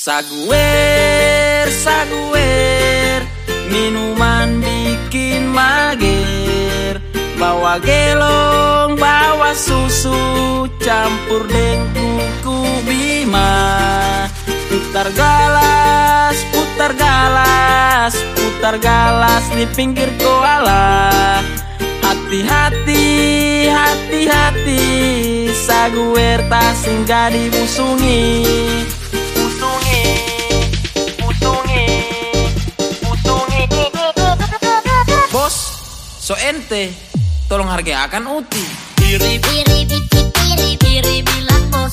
Saguer, saguer Minuman bikin mager. Bawa gelong, bawa susu Campur dengan kuku bima. Putar galas, putar galas Putar galas di pinggir koala. Hati-hati, hati-hati Saguer tak singgah dibusungi So ente, tolong hargai akan uti. Iri, iri, iri, iri, iri, bilang bos.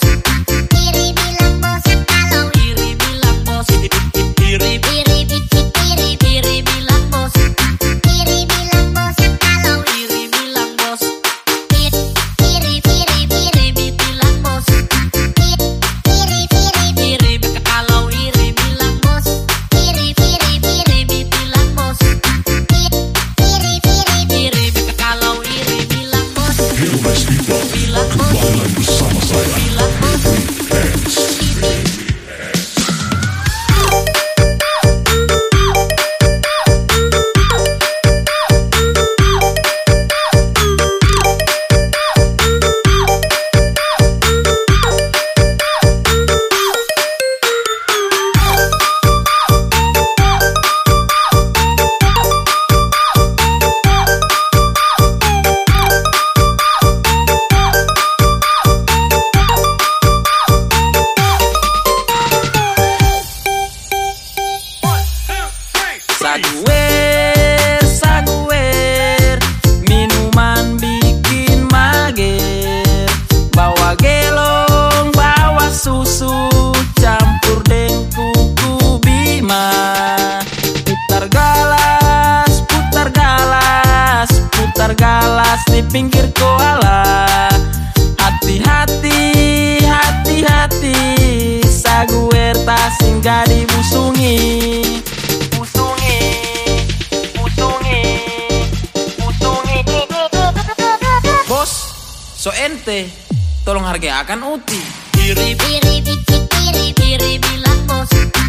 Saguer, saguer Minuman bikin mager. Bawa gelong, bawa susu Campur dengan kuku bima. Putar galas, putar galas Putar galas di pinggir so ente Tolong hargai akan uti Iri, iri, iri, iri, iri, bilang bos. Iri